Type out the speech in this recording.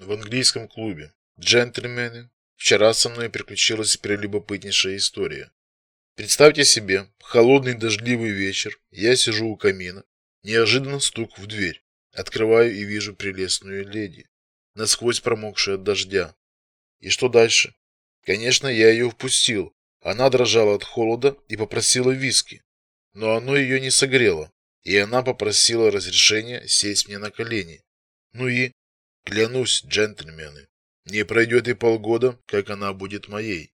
в английском клубе. Джентльмены, вчера со мной приключилась прелюбопытнейшая история. Представьте себе, холодный дождливый вечер, я сижу у камина, неожиданно стук в дверь. Открываю и вижу прелестную леди, насквозь промокшую от дождя. И что дальше? Конечно, я ее впустил. Она дрожала от холода и попросила виски, но оно ее не согрело, и она попросила разрешения сесть мне на колени. Ну и клянусь, джентльмены, не пройдет и полгода, как она будет моей.